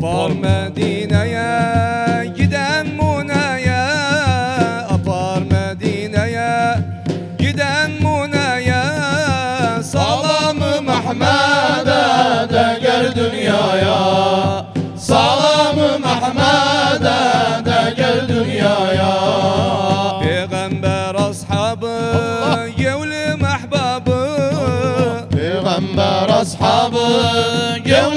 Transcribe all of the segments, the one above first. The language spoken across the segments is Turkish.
Apar Medine'ye giden Mune'ye. Apar Medine'ye giden Mune'ye. Salamı Mehmet'e de gel dünyaya. Salamı Mehmet'e de gel dünyaya. Peygamber ashabı yevlim ahbabı Peygamber ashabı yevlim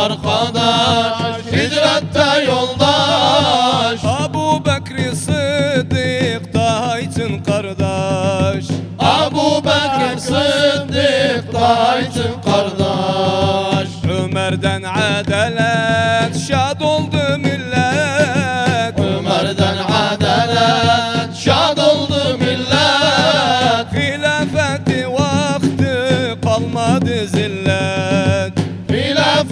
arkadaş Hicrette yoldaş. Abu Bekri Sıddık daha için kardeş. Abu Bekir Sıddık Taytın kardeş. Ömer'den adalet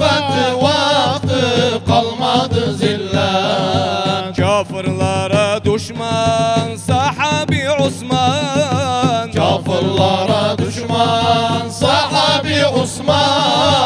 Hilafet vakti kalmadı zillet. Kafirlara düşman sahabi Osman. Kafirlara düşman sahabi Osman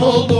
İstanbul